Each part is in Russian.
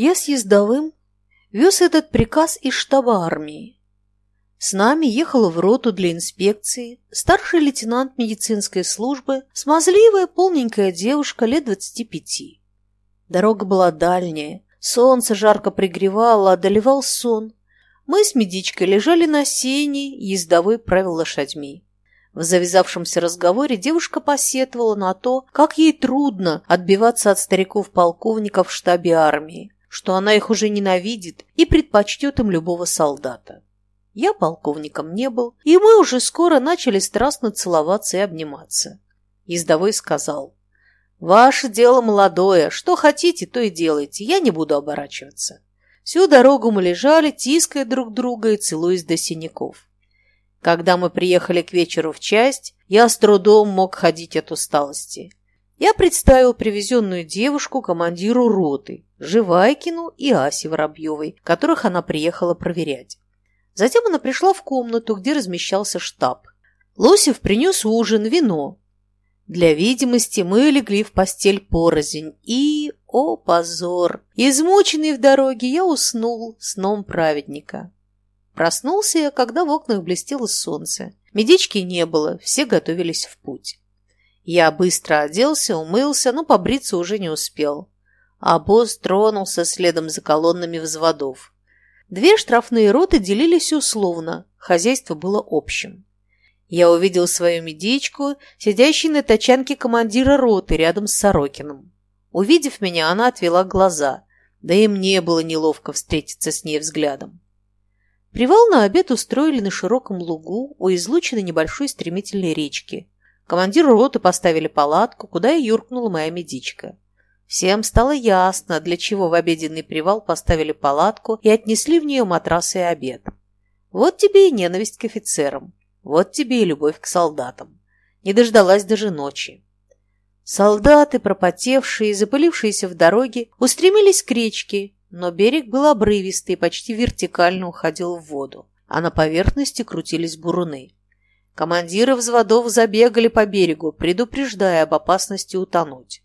Я с ездовым вез этот приказ из штаба армии. С нами ехала в роту для инспекции старший лейтенант медицинской службы, смазливая полненькая девушка лет двадцати пяти. Дорога была дальняя, солнце жарко пригревало, одолевал сон. Мы с медичкой лежали на сене, ездовой правил лошадьми. В завязавшемся разговоре девушка посетовала на то, как ей трудно отбиваться от стариков-полковников в штабе армии, что она их уже ненавидит и предпочтет им любого солдата. Я полковником не был, и мы уже скоро начали страстно целоваться и обниматься. Ездовой сказал, «Ваше дело молодое, что хотите, то и делайте, я не буду оборачиваться». Всю дорогу мы лежали, тиская друг друга и целуясь до синяков. Когда мы приехали к вечеру в часть, я с трудом мог ходить от усталости. Я представил привезенную девушку командиру роты, Живайкину и Асе Воробьевой, которых она приехала проверять. Затем она пришла в комнату, где размещался штаб. Лосев принес ужин, вино. Для видимости мы легли в постель порознь, и, о позор, измученный в дороге, я уснул сном праведника. Проснулся я, когда в окнах блестело солнце. Медички не было, все готовились в путь. Я быстро оделся, умылся, но побриться уже не успел. А босс тронулся следом за колоннами взводов. Две штрафные роты делились условно, хозяйство было общим. Я увидел свою медичку, сидящей на тачанке командира роты рядом с Сорокиным. Увидев меня, она отвела глаза, да и мне было неловко встретиться с ней взглядом. Привал на обед устроили на широком лугу у излученной небольшой стремительной речки. Командиру роты поставили палатку, куда и юркнула моя медичка. Всем стало ясно, для чего в обеденный привал поставили палатку и отнесли в нее матрасы и обед. Вот тебе и ненависть к офицерам, вот тебе и любовь к солдатам. Не дождалась даже ночи. Солдаты, пропотевшие и запылившиеся в дороге, устремились к речке, но берег был обрывистый и почти вертикально уходил в воду, а на поверхности крутились буруны. Командиры взводов забегали по берегу, предупреждая об опасности утонуть.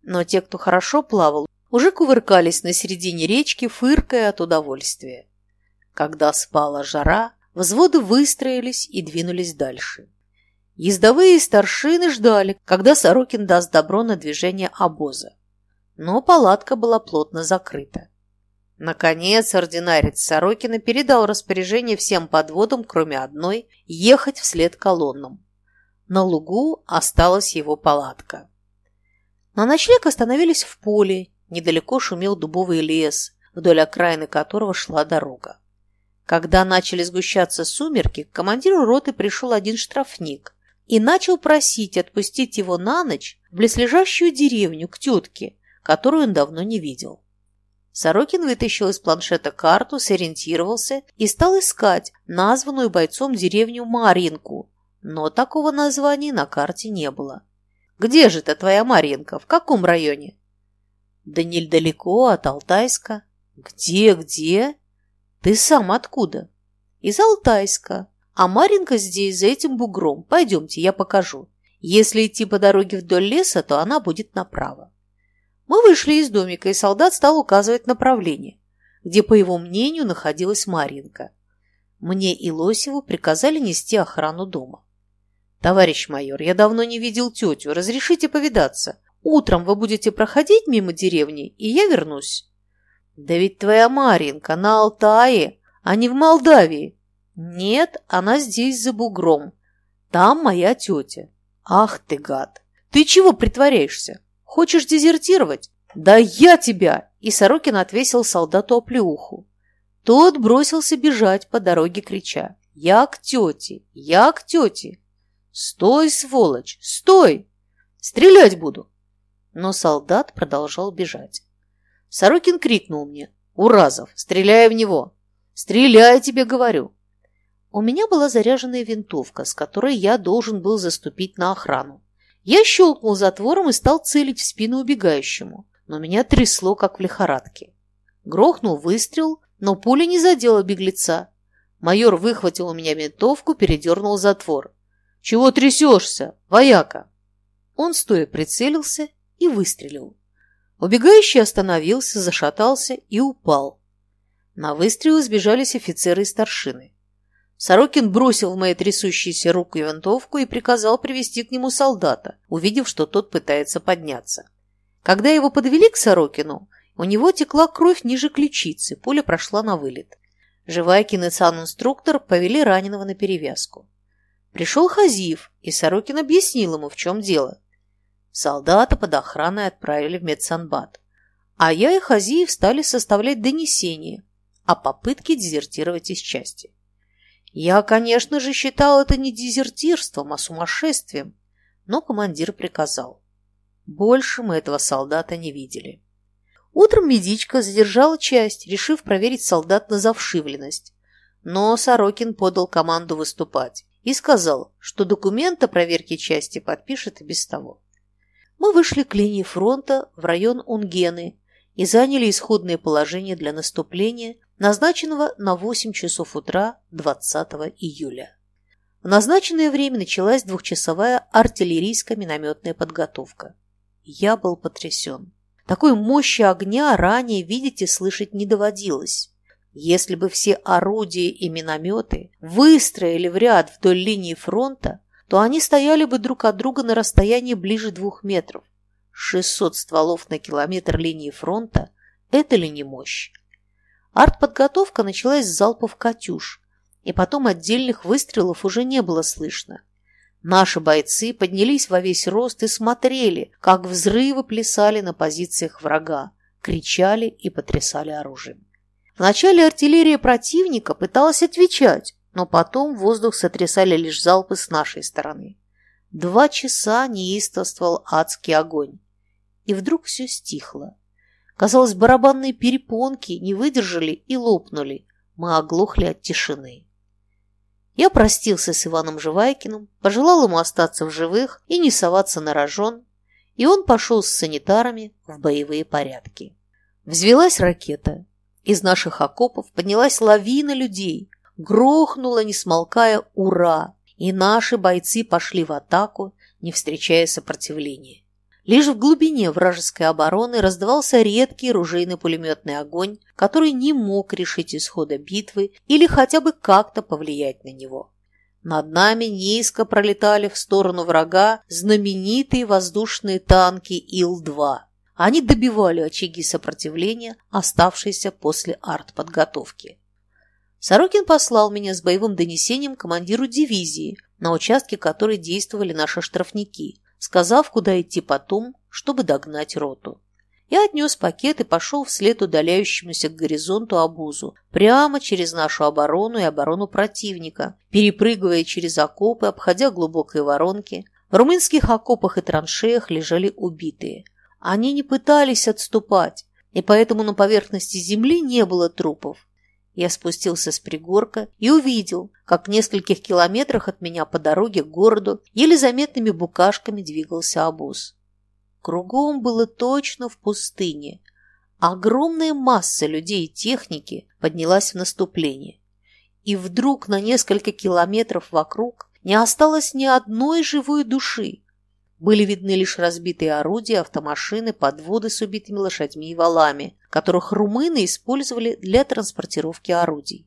Но те, кто хорошо плавал, уже кувыркались на середине речки, фыркая от удовольствия. Когда спала жара, взводы выстроились и двинулись дальше. Ездовые старшины ждали, когда Сорокин даст добро на движение обоза. Но палатка была плотно закрыта. Наконец, ординарец Сорокина передал распоряжение всем подводам, кроме одной, ехать вслед колоннам. На лугу осталась его палатка. На ночлег остановились в поле, недалеко шумел дубовый лес, вдоль окраины которого шла дорога. Когда начали сгущаться сумерки, к командиру роты пришел один штрафник и начал просить отпустить его на ночь в близлежащую деревню к тетке, которую он давно не видел. Сорокин вытащил из планшета карту, сориентировался и стал искать названную бойцом деревню Маринку, но такого названия на карте не было. «Где же это твоя Маринка? В каком районе?» «Да недалеко от Алтайска». «Где, где?» «Ты сам откуда?» «Из Алтайска. А Маринка здесь, за этим бугром. Пойдемте, я покажу. Если идти по дороге вдоль леса, то она будет направо». Мы вышли из домика, и солдат стал указывать направление, где, по его мнению, находилась Маринка. Мне и Лосеву приказали нести охрану дома. «Товарищ майор, я давно не видел тетю. Разрешите повидаться. Утром вы будете проходить мимо деревни, и я вернусь». «Да ведь твоя Маринка на Алтае, а не в Молдавии». «Нет, она здесь за бугром. Там моя тетя». «Ах ты, гад! Ты чего притворяешься? Хочешь дезертировать? Да я тебя!» И Сорокин отвесил солдату оплеуху. Тот бросился бежать по дороге, крича. «Я к тете! Я к тете!» «Стой, сволочь! Стой! Стрелять буду!» Но солдат продолжал бежать. Сорокин крикнул мне. «Уразов, стреляй в него! Стреляй, тебе говорю!» У меня была заряженная винтовка, с которой я должен был заступить на охрану. Я щелкнул затвором и стал целить в спину убегающему, но меня трясло, как в лихорадке. Грохнул выстрел, но пуля не задела беглеца. Майор выхватил у меня винтовку, передернул затвор. «Чего трясешься, вояка?» Он стоя прицелился и выстрелил. Убегающий остановился, зашатался и упал. На выстрелы сбежались офицеры и старшины. Сорокин бросил в мои трясущиеся руку винтовку и приказал привести к нему солдата, увидев, что тот пытается подняться. Когда его подвели к Сорокину, у него текла кровь ниже ключицы, пуля прошла на вылет. Живайкин и санинструктор повели раненого на перевязку. Пришел Хазиев, и Сорокин объяснил ему, в чем дело. Солдата под охраной отправили в медсанбат. А я и Хазиев стали составлять донесение о попытке дезертировать из части. Я, конечно же, считал это не дезертирством, а сумасшествием, но командир приказал. Больше мы этого солдата не видели. Утром медичка задержала часть, решив проверить солдат на завшивленность. Но Сорокин подал команду выступать и сказал, что документ о проверке части подпишет и без того. Мы вышли к линии фронта в район Унгены и заняли исходное положение для наступления, назначенного на 8 часов утра 20 июля. В назначенное время началась двухчасовая артиллерийская минометная подготовка. Я был потрясен. Такой мощи огня ранее видеть и слышать не доводилось. Если бы все орудия и минометы выстроили в ряд вдоль линии фронта, то они стояли бы друг от друга на расстоянии ближе двух метров. 600 стволов на километр линии фронта – это ли не мощь? Артподготовка началась с залпов «Катюш», и потом отдельных выстрелов уже не было слышно. Наши бойцы поднялись во весь рост и смотрели, как взрывы плясали на позициях врага, кричали и потрясали оружием. Вначале артиллерия противника пыталась отвечать, но потом воздух сотрясали лишь залпы с нашей стороны. Два часа неистовствовал адский огонь. И вдруг все стихло. Казалось, барабанные перепонки не выдержали и лопнули. Мы оглохли от тишины. Я простился с Иваном Живайкиным, пожелал ему остаться в живых и не соваться на рожон, и он пошел с санитарами в боевые порядки. Взвелась ракета. Из наших окопов поднялась лавина людей, грохнула, не смолкая, «Ура!» И наши бойцы пошли в атаку, не встречая сопротивления. Лишь в глубине вражеской обороны раздавался редкий ружейный пулеметный огонь, который не мог решить исхода битвы или хотя бы как-то повлиять на него. Над нами низко пролетали в сторону врага знаменитые воздушные танки Ил-2. Они добивали очаги сопротивления, оставшиеся после артподготовки. Сорокин послал меня с боевым донесением командиру дивизии, на участке которой действовали наши штрафники, сказав, куда идти потом, чтобы догнать роту. Я отнес пакет и пошел вслед удаляющемуся к горизонту обузу, прямо через нашу оборону и оборону противника, перепрыгивая через окопы, обходя глубокие воронки. В румынских окопах и траншеях лежали убитые. Они не пытались отступать, и поэтому на поверхности земли не было трупов. Я спустился с пригорка и увидел, как в нескольких километрах от меня по дороге к городу еле заметными букашками двигался обоз. Кругом было точно в пустыне. Огромная масса людей и техники поднялась в наступление. И вдруг на несколько километров вокруг не осталось ни одной живой души. Были видны лишь разбитые орудия, автомашины, подводы с убитыми лошадьми и валами, которых румыны использовали для транспортировки орудий.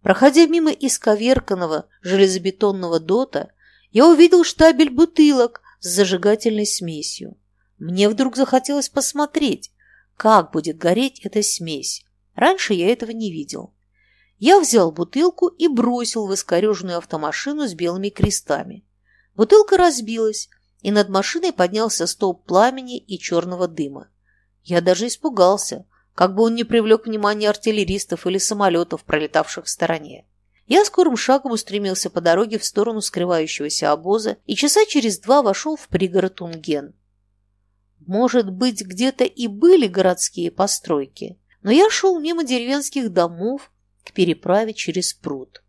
Проходя мимо исковерканного железобетонного дота, я увидел штабель бутылок с зажигательной смесью. Мне вдруг захотелось посмотреть, как будет гореть эта смесь. Раньше я этого не видел. Я взял бутылку и бросил в искореженную автомашину с белыми крестами. Бутылка разбилась, и над машиной поднялся столб пламени и черного дыма. Я даже испугался, как бы он не привлек внимание артиллеристов или самолетов, пролетавших в стороне. Я скорым шагом устремился по дороге в сторону скрывающегося обоза и часа через два вошел в пригород Унген. Может быть, где-то и были городские постройки, но я шел мимо деревенских домов к переправе через пруд.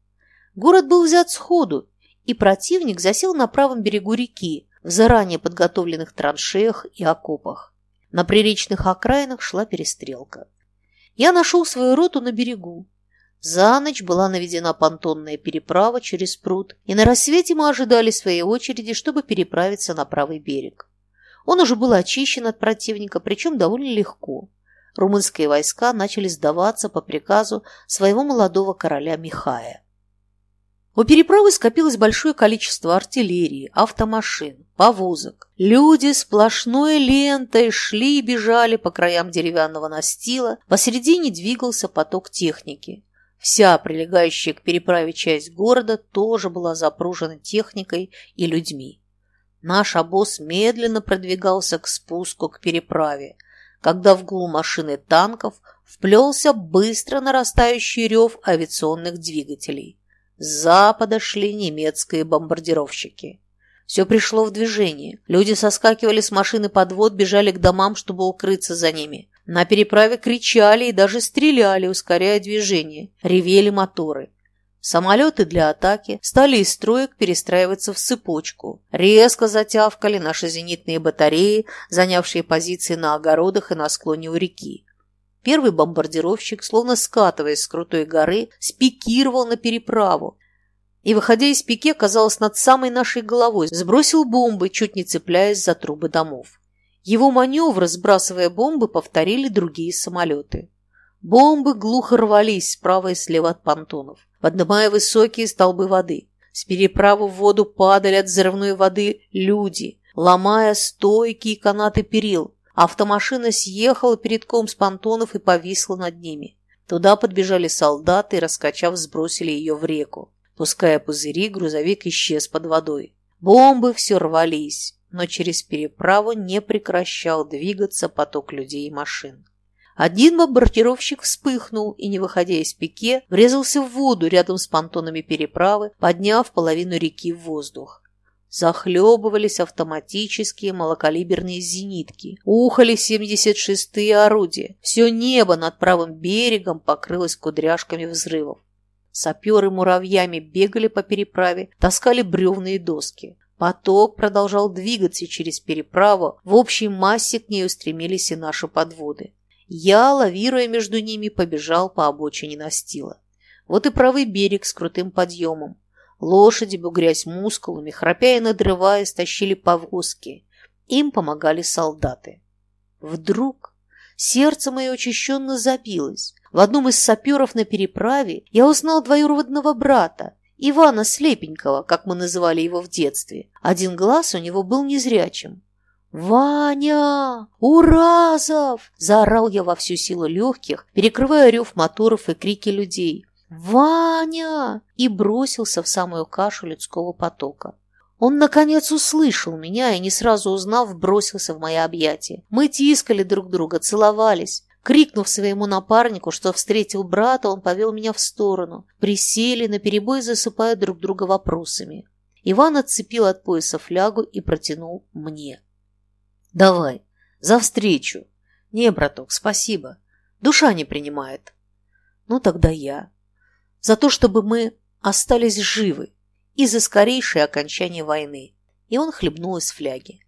Город был взят сходу, и противник засел на правом берегу реки, в заранее подготовленных траншеях и окопах. На приречных окраинах шла перестрелка. Я нашел свою роту на берегу. За ночь была наведена понтонная переправа через пруд, и на рассвете мы ожидали своей очереди, чтобы переправиться на правый берег. Он уже был очищен от противника, причем довольно легко. Румынские войска начали сдаваться по приказу своего молодого короля Михая. У переправы скопилось большое количество артиллерии, автомашин, повозок. Люди сплошной лентой шли и бежали по краям деревянного настила, посередине двигался поток техники. Вся прилегающая к переправе часть города тоже была запружена техникой и людьми. Наш обоз медленно продвигался к спуску к переправе, когда в гул машины танков вплелся быстро нарастающий рев авиационных двигателей. С запада шли немецкие бомбардировщики. Все пришло в движение. Люди соскакивали с машины подвод, бежали к домам, чтобы укрыться за ними. На переправе кричали и даже стреляли, ускоряя движение. Ревели моторы. Самолеты для атаки стали из строек перестраиваться в цепочку. Резко затявкали наши зенитные батареи, занявшие позиции на огородах и на склоне у реки. Первый бомбардировщик, словно скатываясь с крутой горы, спикировал на переправу и, выходя из пике, оказалось над самой нашей головой, сбросил бомбы, чуть не цепляясь за трубы домов. Его маневр, сбрасывая бомбы, повторили другие самолеты. Бомбы глухо рвались справа и слева от понтонов, поднимая высокие столбы воды. С переправы в воду падали от взрывной воды люди, ломая стойки и канаты перил, Автомашина съехала перед ком с понтонов и повисла над ними. Туда подбежали солдаты и, раскачав, сбросили ее в реку. Пуская пузыри, грузовик исчез под водой. Бомбы все рвались, но через переправу не прекращал двигаться поток людей и машин. Один бомбардировщик вспыхнул и, не выходя из пике, врезался в воду рядом с понтонами переправы, подняв половину реки в воздух. Захлебывались автоматические малокалиберные зенитки. Ухали 76-е орудия. Все небо над правым берегом покрылось кудряшками взрывов. Саперы муравьями бегали по переправе, таскали бревные доски. Поток продолжал двигаться через переправу, в общей массе к ней устремились и наши подводы. Я, лавируя между ними, побежал по обочине настила. Вот и правый берег с крутым подъемом. Лошади, бугрясь мускулами, храпя и надрываясь, тащили повозки. Им помогали солдаты. Вдруг сердце мое очищенно забилось. В одном из саперов на переправе я узнал двоюродного брата, Ивана Слепенького, как мы называли его в детстве. Один глаз у него был незрячим. «Ваня! Уразов!» – заорал я во всю силу легких, перекрывая рев моторов и крики людей. «Ваня!» и бросился в самую кашу людского потока. Он, наконец, услышал меня и, не сразу узнав, бросился в мои объятия. Мы тискали друг друга, целовались. Крикнув своему напарнику, что встретил брата, он повел меня в сторону. Присели, наперебой засыпая друг друга вопросами. Иван отцепил от пояса флягу и протянул мне. «Давай, за встречу!» «Не, браток, спасибо. Душа не принимает». «Ну, тогда я за то, чтобы мы остались живы и за скорейшее окончание войны. И он хлебнул из фляги.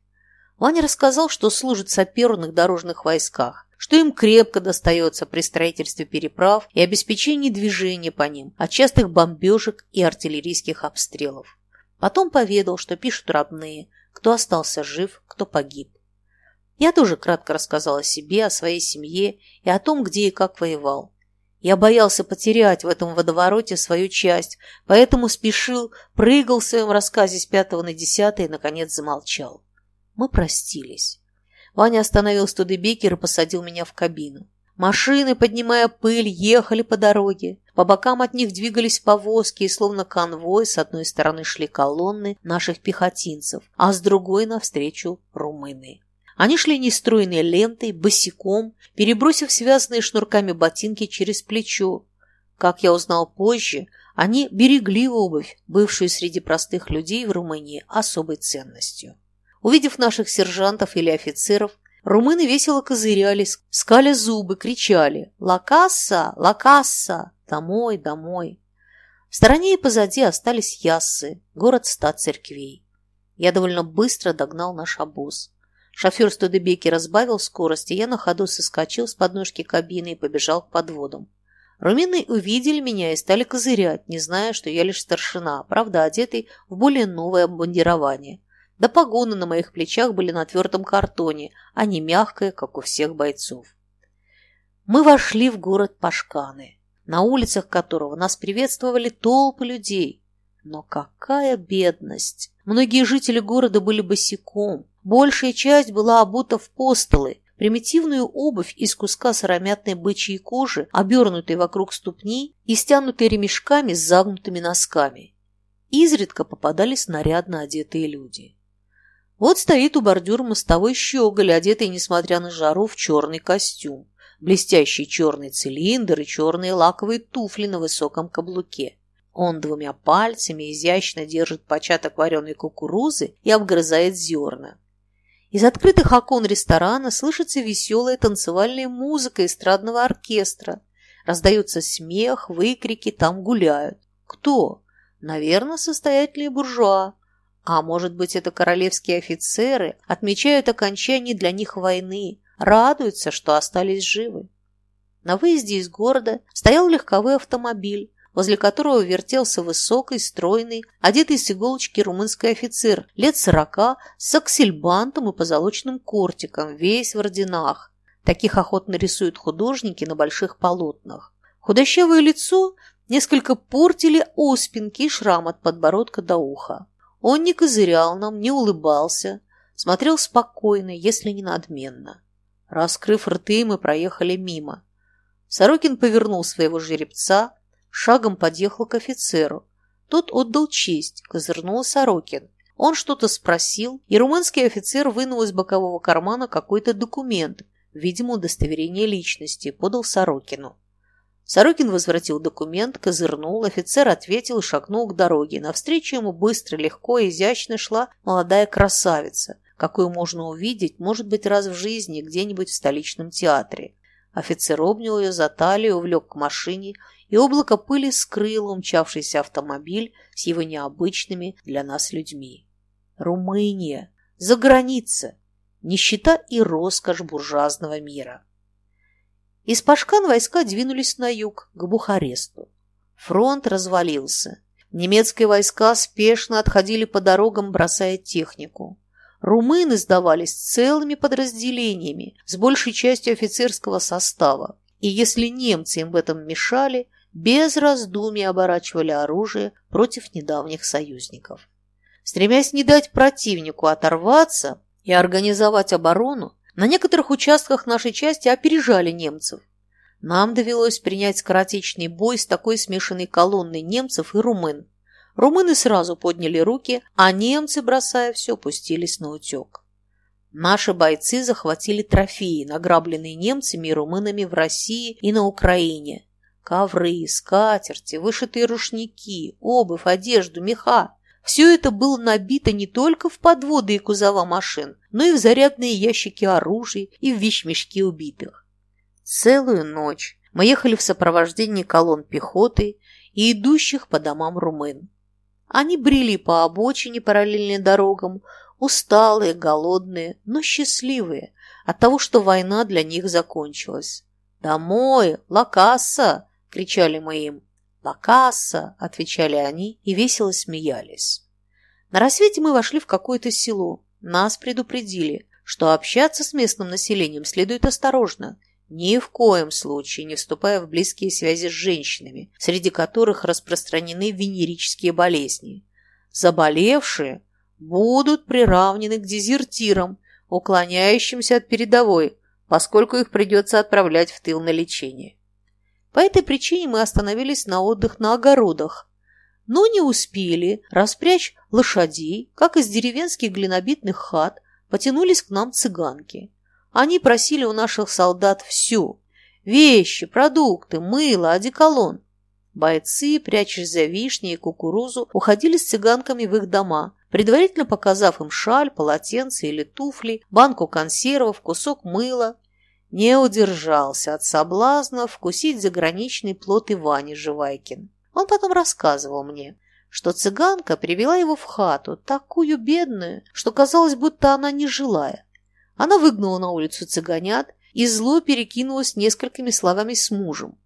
Ваня рассказал, что служит в саперных дорожных войсках, что им крепко достается при строительстве переправ и обеспечении движения по ним от частых бомбежек и артиллерийских обстрелов. Потом поведал, что пишут родные, кто остался жив, кто погиб. Я тоже кратко рассказал о себе, о своей семье и о том, где и как воевал. Я боялся потерять в этом водовороте свою часть, поэтому спешил, прыгал в своем рассказе с пятого на десятый и, наконец, замолчал. Мы простились. Ваня остановил Студебекер и посадил меня в кабину. Машины, поднимая пыль, ехали по дороге. По бокам от них двигались повозки, и словно конвой с одной стороны шли колонны наших пехотинцев, а с другой навстречу румыны. Они шли нестроенной лентой, босиком, перебросив связанные шнурками ботинки через плечо. Как я узнал позже, они берегли обувь, бывшую среди простых людей в Румынии особой ценностью. Увидев наших сержантов или офицеров, румыны весело козырялись, скали зубы, кричали «Лакасса! Лакасса! Домой! Домой!». В стороне и позади остались Яссы, город ста церквей. Я довольно быстро догнал наш обоз. Шофер Студебеки разбавил скорость, и я на ходу соскочил с подножки кабины и побежал к подводам. Румины увидели меня и стали козырять, не зная, что я лишь старшина, правда, одетый в более новое обмундирование. да погоны на моих плечах были на твердом картоне, а не мягкое, как у всех бойцов. Мы вошли в город Пашканы, на улицах которого нас приветствовали толпы людей. Но какая бедность! Многие жители города были босиком, большая часть была обута в постолы, примитивную обувь из куска сыромятной бычьей кожи, обернутой вокруг ступней и стянутой ремешками с загнутыми носками. Изредка попадались нарядно одетые люди. Вот стоит у бордюра мостовой щеголь, одетый, несмотря на жару, в черный костюм, блестящий черный цилиндр и черные лаковые туфли на высоком каблуке. Он двумя пальцами изящно держит початок вареной кукурузы и обгрызает зерна. Из открытых окон ресторана слышится веселая танцевальная музыка эстрадного оркестра. Раздается смех, выкрики, там гуляют. Кто? Наверное, состоятельные буржуа. А может быть, это королевские офицеры отмечают окончание для них войны, радуются, что остались живы. На выезде из города стоял легковой автомобиль, возле которого вертелся высокий, стройный, одетый с иголочки румынский офицер лет сорока с аксельбантом и позолоченным кортиком, весь в орденах. Таких охотно рисуют художники на больших полотнах. Худощавое лицо несколько портили оспинки и шрам от подбородка до уха. Он не козырял нам, не улыбался, смотрел спокойно, если не надменно. Раскрыв рты, мы проехали мимо. Сорокин повернул своего жеребца, шагом подъехал к офицеру. Тот отдал честь, козырнул Сорокин. Он что-то спросил, и румынский офицер вынул из бокового кармана какой-то документ, видимо, удостоверение личности, подал Сорокину. Сорокин возвратил документ, козырнул, офицер ответил и шагнул к дороге. Навстречу ему быстро, легко и изящно шла молодая красавица, какую можно увидеть, может быть, раз в жизни где-нибудь в столичном театре. Офицер обнял ее за талию, увлек к машине, и облако пыли скрыло умчавшийся автомобиль с его необычными для нас людьми. Румыния! За граница! Нищета и роскошь буржуазного мира. Из Пашкан войска двинулись на юг, к Бухаресту. Фронт развалился. Немецкие войска спешно отходили по дорогам, бросая технику. Румыны сдавались целыми подразделениями, с большей частью офицерского состава. И если немцы им в этом мешали, без раздумий оборачивали оружие против недавних союзников. Стремясь не дать противнику оторваться и организовать оборону, на некоторых участках нашей части опережали немцев. Нам довелось принять скоротечный бой с такой смешанной колонной немцев и румын. Румыны сразу подняли руки, а немцы, бросая все, пустились на утек. Наши бойцы захватили трофеи, награбленные немцами и румынами в России и на Украине, Ковры, скатерти, вышитые рушники, обувь, одежду, меха. Все это было набито не только в подводы и кузова машин, но и в зарядные ящики оружия и в вещмешки убитых. Целую ночь мы ехали в сопровождении колонн пехоты и идущих по домам румын. Они брели по обочине параллельно дорогам, усталые, голодные, но счастливые от того, что война для них закончилась. «Домой! Лакасса!» Кричали мы им. «Лакасса!» – отвечали они и весело смеялись. На рассвете мы вошли в какое-то село. Нас предупредили, что общаться с местным населением следует осторожно, ни в коем случае не вступая в близкие связи с женщинами, среди которых распространены венерические болезни. Заболевшие будут приравнены к дезертирам, уклоняющимся от передовой, поскольку их придется отправлять в тыл на лечение. По этой причине мы остановились на отдых на огородах, но не успели распрячь лошадей, как из деревенских глинобитных хат потянулись к нам цыганки. Они просили у наших солдат все – вещи, продукты, мыло, одеколон. Бойцы, прячась за вишни и кукурузу, уходили с цыганками в их дома, предварительно показав им шаль, полотенце или туфли, банку консервов, кусок мыла не удержался от соблазна вкусить заграничный плод Ивани Живайкин. Он потом рассказывал мне, что цыганка привела его в хату, такую бедную, что казалось, будто она не жилая. Она выгнала на улицу цыганят и зло перекинулась несколькими словами с мужем.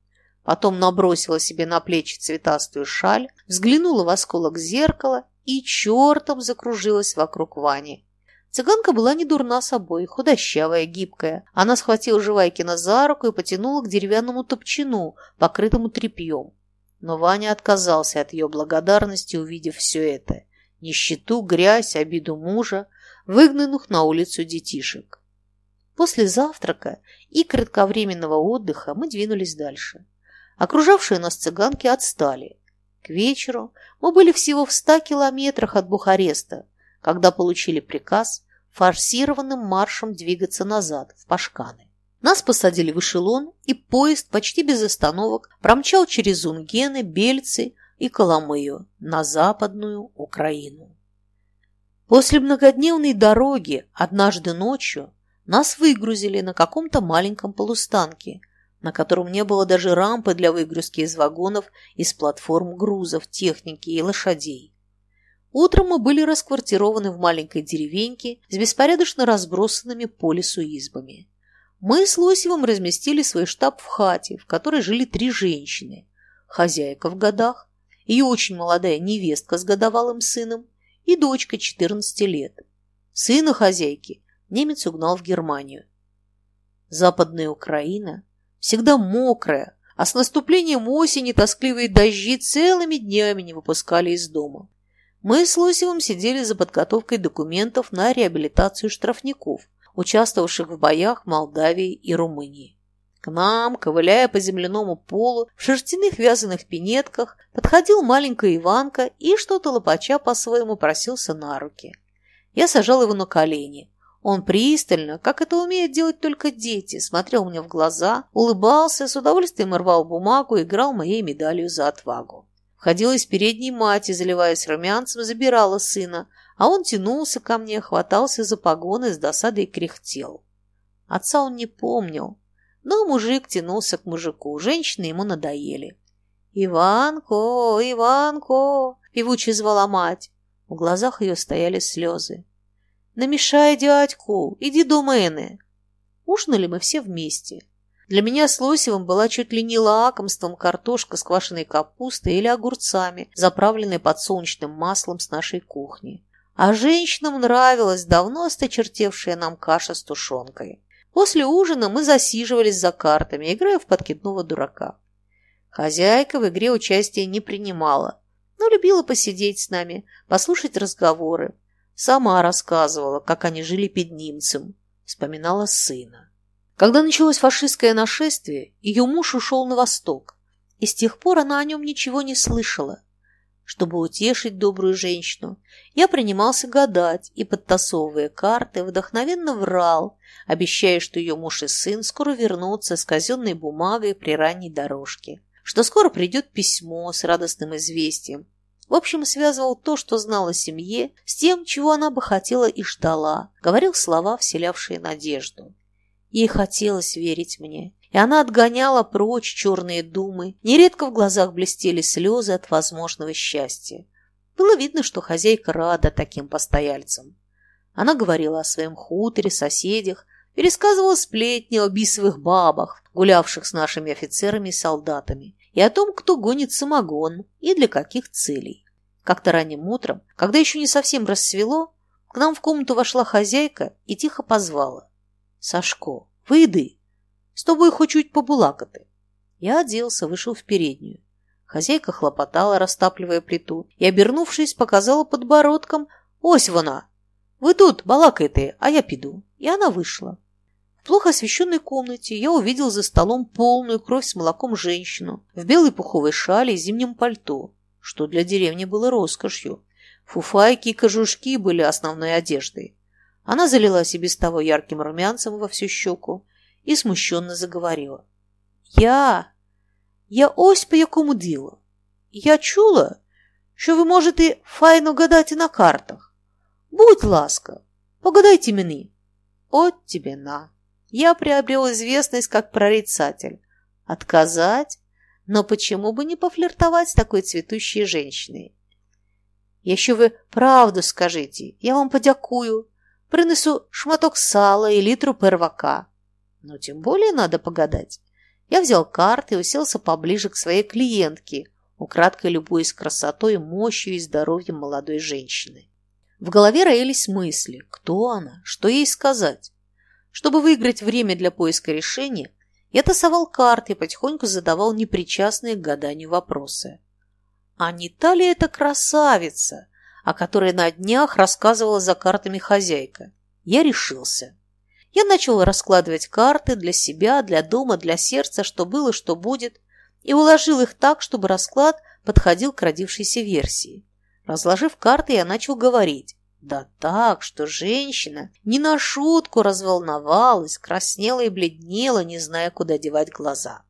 Потом набросила себе на плечи цветастую шаль, взглянула в осколок зеркала и чертом закружилась вокруг Вани. Цыганка была не дурна собой, худощавая, гибкая. Она схватила Живайкина за руку и потянула к деревянному топчину, покрытому тряпьем. Но Ваня отказался от ее благодарности, увидев все это. Нищету, грязь, обиду мужа, выгнанных на улицу детишек. После завтрака и кратковременного отдыха мы двинулись дальше. Окружавшие нас цыганки отстали. К вечеру мы были всего в ста километрах от Бухареста, когда получили приказ форсированным маршем двигаться назад, в Пашканы. Нас посадили в эшелон, и поезд почти без остановок промчал через Унгены, Бельцы и Коломыю на западную Украину. После многодневной дороги однажды ночью нас выгрузили на каком-то маленьком полустанке, на котором не было даже рампы для выгрузки из вагонов из платформ грузов, техники и лошадей. Утром мы были расквартированы в маленькой деревеньке с беспорядочно разбросанными по лесу избами. Мы с Лосевым разместили свой штаб в хате, в которой жили три женщины. Хозяйка в годах, ее очень молодая невестка с годовалым сыном и дочка 14 лет. Сына хозяйки немец угнал в Германию. Западная Украина всегда мокрая, а с наступлением осени тоскливые дожди целыми днями не выпускали из дома. Мы с Лосевым сидели за подготовкой документов на реабилитацию штрафников, участвовавших в боях в Молдавии и Румынии. К нам, ковыляя по земляному полу, в шерстяных вязаных пинетках, подходил маленькая Иванка и что-то лопача по-своему просился на руки. Я сажал его на колени. Он пристально, как это умеют делать только дети, смотрел мне в глаза, улыбался, с удовольствием рвал бумагу играл моей медалью за отвагу. Ходила из передней мати, заливаясь румянцем, забирала сына, а он тянулся ко мне, хватался за погоны с досадой и кряхтел. Отца он не помнил, но мужик тянулся к мужику, женщины ему надоели. «Иванко, Иванко!» – певуче звала мать. В глазах ее стояли слезы. «Намешай дядьку, иди до мене!» Ужинали мы все вместе. Для меня с Лосевым была чуть ли не лакомством картошка с квашеной капустой или огурцами, заправленной подсолнечным маслом с нашей кухни. А женщинам нравилась давно осточертевшая нам каша с тушенкой. После ужина мы засиживались за картами, играя в подкидного дурака. Хозяйка в игре участия не принимала, но любила посидеть с нами, послушать разговоры. Сама рассказывала, как они жили под немцем, вспоминала сына. Когда началось фашистское нашествие, ее муж ушел на восток, и с тех пор она о нем ничего не слышала. Чтобы утешить добрую женщину, я принимался гадать и, подтасовывая карты, вдохновенно врал, обещая, что ее муж и сын скоро вернутся с казенной бумагой при ранней дорожке, что скоро придет письмо с радостным известием. В общем, связывал то, что знал о семье, с тем, чего она бы хотела и ждала, говорил слова, вселявшие надежду. Ей хотелось верить мне, и она отгоняла прочь черные думы. Нередко в глазах блестели слезы от возможного счастья. Было видно, что хозяйка рада таким постояльцам. Она говорила о своем хуторе, соседях, пересказывала сплетни о бисовых бабах, гулявших с нашими офицерами и солдатами, и о том, кто гонит самогон и для каких целей. Как-то ранним утром, когда еще не совсем рассвело, к нам в комнату вошла хозяйка и тихо позвала. Сашко, выйди, с тобой хочуть побулакати. Я оделся, вышел в переднюю. Хозяйка хлопотала, растапливая плиту, и, обернувшись, показала подбородком «Ось вона! Вы тут балакаете, а я пиду». И она вышла. В плохо освещенной комнате я увидел за столом полную кровь с молоком женщину в белой пуховой шале и зимнем пальто, что для деревни было роскошью. Фуфайки и кожушки были основной одеждой. Она залилась и без того ярким румянцем во всю щеку і смущенно заговорила. Я, я ось по якому ділу. Я чула, що ви можете файно гадати на картах. Будь ласка, погадайте мені. От тебе на. Я приобрел известность как прорицатель. Отказать? Но почему бы не пофлиртовать с такой цветущей женщиной? Еще вы правду скажите, я вам подякую. Принесу шматок сала и литру первака. Но тем более надо погадать. Я взял карты и уселся поближе к своей клиентке, украдкой любуясь красотой, мощью и здоровьем молодой женщины. В голове роились мысли, кто она, что ей сказать. Чтобы выиграть время для поиска решения, я тасовал карты и потихоньку задавал непричастные к гаданию вопросы. А не та ли это красавица, о которой на днях рассказывала за картами хозяйка? Я решился. Я начал раскладывать карты для себя, для дома, для сердца, что было, что будет, и уложил их так, чтобы расклад подходил к родившейся версии. Разложив карты, я начал говорить. Да так, что женщина не на шутку разволновалась, краснела и бледнела, не зная, куда девать глаза.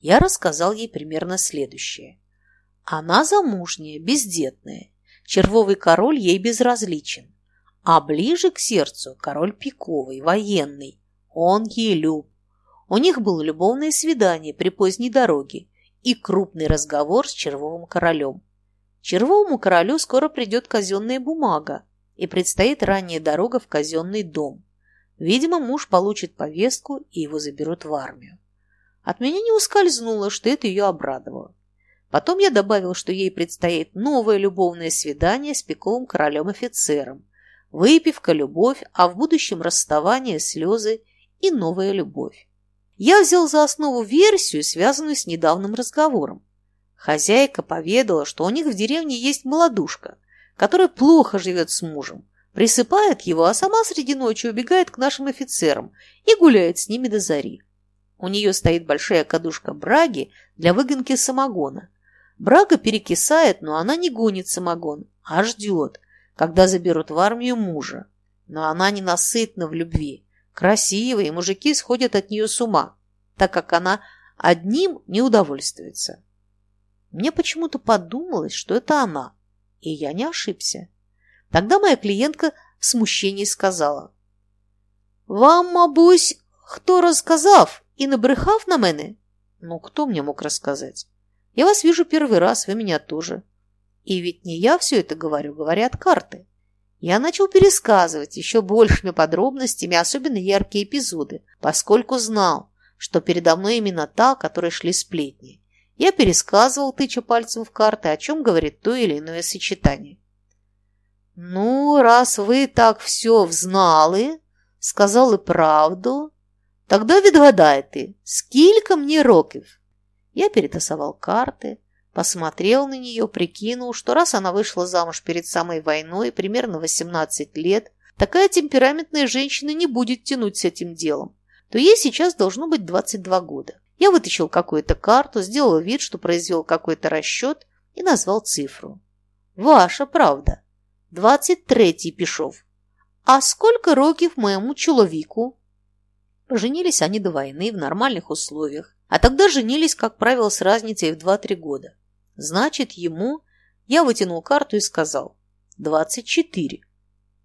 Я рассказал ей примерно следующее. Она замужняя, бездетная. Червовый король ей безразличен. А ближе к сердцу король пиковый, военный. Он ей люб. У них было любовное свидание при поздней дороге и крупный разговор с червовым королем. Червовому королю скоро придет казенная бумага, и предстоит ранняя дорога в казенный дом. Видимо, муж получит повестку, и его заберут в армию. От меня не ускользнуло, что это ее обрадовало. Потом я добавил, что ей предстоит новое любовное свидание с пиковым королем-офицером, выпивка, любовь, а в будущем расставание, слезы и новая любовь. Я взял за основу версию, связанную с недавним разговором. Хозяйка поведала, что у них в деревне есть молодушка, которая плохо живет с мужем, присыпает его, а сама среди ночи убегает к нашим офицерам и гуляет с ними до зари. У нее стоит большая кадушка браги для выгонки самогона. Брага перекисает, но она не гонит самогон, а ждет, когда заберут в армию мужа. Но она ненасытна в любви, красивая, и мужики сходят от нее с ума, так как она одним не удовольствуется. Мне почему-то подумалось, что это она, и я не ошибся. Тогда моя клиентка в смущении сказала. «Вам, мабусь, хто розказав і не на мене?» «Ну, кто мне мог рассказать? Я вас вижу первый раз, вы меня тоже. И ведь не я все это говорю, говорят карты. Я начал пересказывать еще большими подробностями, особенно яркие эпизоды, поскольку знал, что передо мной именно та, которой шли сплетни. Я пересказывал, тыча пальцем в карты, о чем говорит то или иное сочетание. «Ну, раз вы так все взнали, сказали правду, тогда відгадайте, скільки мне років?» Я перетасовал карты, посмотрел на нее, прикинул, что раз она вышла замуж перед самой войной, примерно 18 лет, такая темпераментная женщина не будет тянуть с этим делом, то ей сейчас должно быть 22 года. Я вытащил какую-то карту, сделал вид, что произвел какой-то расчет и назвал цифру. Ваша правда. Двадцать третий пішов. А сколько років моему человеку? Женились они до войны в нормальных условиях, а тогда женились, как правило, с разницей в 2-3 года. Значит, ему я вытянул карту и сказал «двадцать четыре».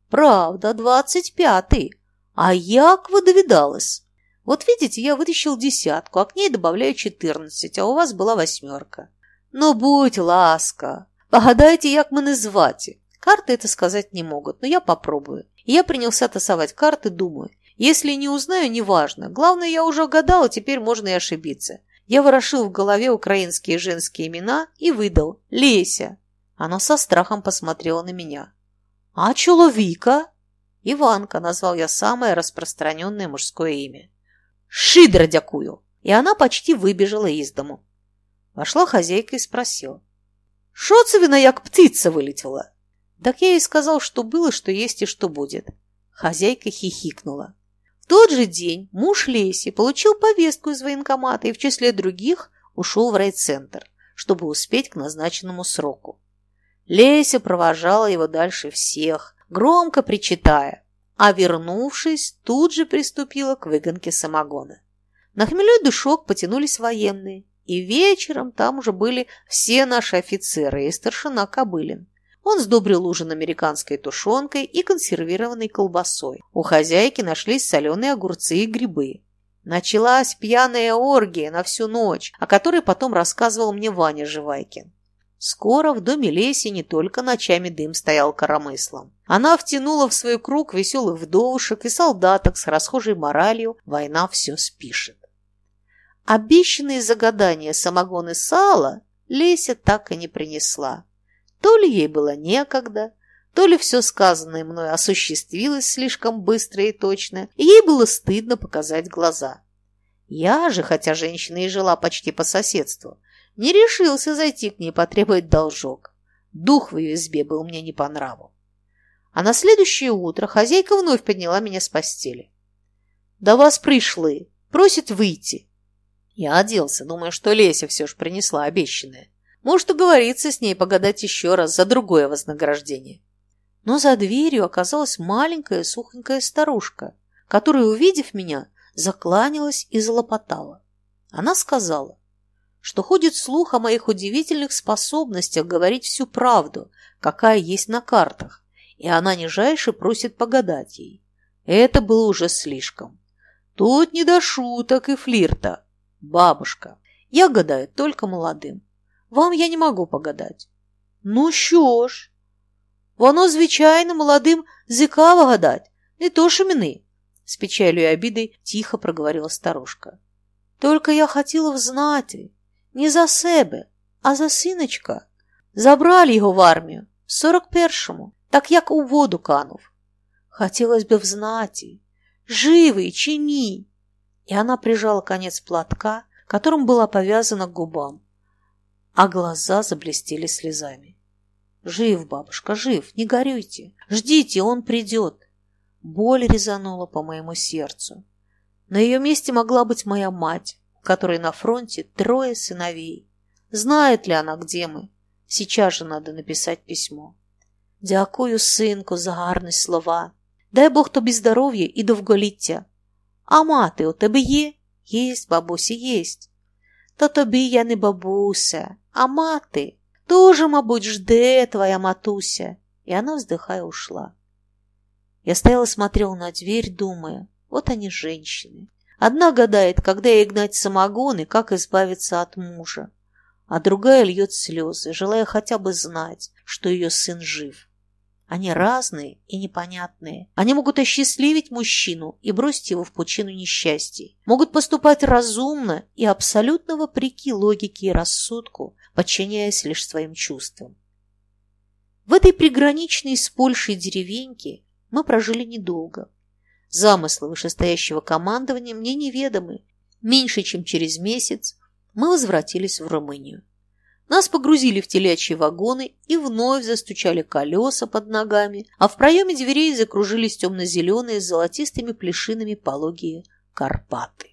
«Правда, двадцать пятый. А як вы довидалась?» Вот видите, я вытащил десятку, а к ней добавляю четырнадцать, а у вас была восьмерка. Ну, будь ласка, погадайте, як мене звати. Карты это сказать не могут, но я попробую. Я принялся тасовать карты, думаю, если не узнаю, неважно. Главное, я уже угадала, теперь можно и ошибиться. Я ворошил в голове украинские женские имена и выдал «Леся». Она со страхом посмотрела на меня. «А человека?» «Иванка», назвал я самое распространенное мужское имя. Шидра дякую!» И она почти выбежала из дому. Вошла хозяйка и спросила. «Шо цевина, як птица вылетела?» Так я ей сказал, что было, что есть и что будет. Хозяйка хихикнула. Тот же день муж Леси получил повестку из военкомата и в числе других ушел в райцентр, чтобы успеть к назначенному сроку. Леся провожала его дальше всех, громко причитая а вернувшись, тут же приступила к выгонке самогона. На хмельной душок потянулись военные, и вечером там уже были все наши офицеры и старшина Кобылин. Он сдобрил ужин американской тушенкой и консервированной колбасой. У хозяйки нашлись соленые огурцы и грибы. Началась пьяная оргия на всю ночь, о которой потом рассказывал мне Ваня Живайкин. Скоро в доме Леси не только ночами дым стоял коромыслом. Она втянула в свой круг веселых вдовушек и солдаток с расхожей моралью «Война все спишет». Обещанные загадания самогон и сало Леся так и не принесла. То ли ей было некогда, то ли все сказанное мной осуществилось слишком быстро и точно, и ей было стыдно показать глаза. Я же, хотя женщина и жила почти по соседству, не решился зайти к ней потребовать должок. Дух в ее избе был мне не по нраву. А на следующее утро хозяйка вновь подняла меня с постели. «Да вас пришли, просит выйти». Я оделся, думая, что Леся все же принесла обещанное. Может, уговориться с ней погадать еще раз за другое вознаграждение. Но за дверью оказалась маленькая сухонькая старушка, которая, увидев меня, закланялась и залопотала. Она сказала, что ходит слух о моих удивительных способностях говорить всю правду, какая есть на картах, и она нижайше просит погадать ей. Это было уже слишком. Тут не до шуток и флирта. Бабушка, я гадаю только молодым Вам я не могу погадать. Ну що ж? Воно, звичайно, молодым зикаво гадать, не то шумины. С печалью и обидой тихо проговорила старушка. Только я хотіла взнати, не за себе, а за синочка. Забрали його в армію в 41-му, так як у воду канув. Хотелось бы взнати, живый чи ні. И она прижала конец платка, которым была повязана к губам, а глаза заблестели слезами. «Жив, бабушка, жив, не горюйте. Ждите, он придет. Боль резанула по моему сердцу. На ее месте могла быть моя мать, у которой на фронте трое сыновей. Знает ли она, где мы? Сейчас же надо написать письмо. Дякую, синку, за гарні слова. Дай Бог тобі здоров'я і довголіття. А мати у тебе є? Єсть, бабусі, єсть. То тобі я не бабуся, а мати. Тоже, мабуть, жде твоя матуся. И она, вздыхая, ушла. Я стоял и смотрел на дверь, думая, вот они женщины. Одна гадает, когда ей гнать самогон и как избавиться от мужа, а другая льет слезы, желая хотя бы знать, что ее сын жив. Они разные и непонятные. Они могут осчастливить мужчину и бросить его в пучину несчастий. Могут поступать разумно и абсолютно вопреки логике и рассудку, подчиняясь лишь своим чувствам. В этой приграничной с Польшей деревеньке мы прожили недолго. Замыслы вышестоящего командования мне неведомы. Меньше чем через месяц мы возвратились в Румынию. Нас погрузили в телячьи вагоны и вновь застучали колеса под ногами, а в проеме дверей закружились темно-зеленые с золотистыми плешинами пологие Карпаты.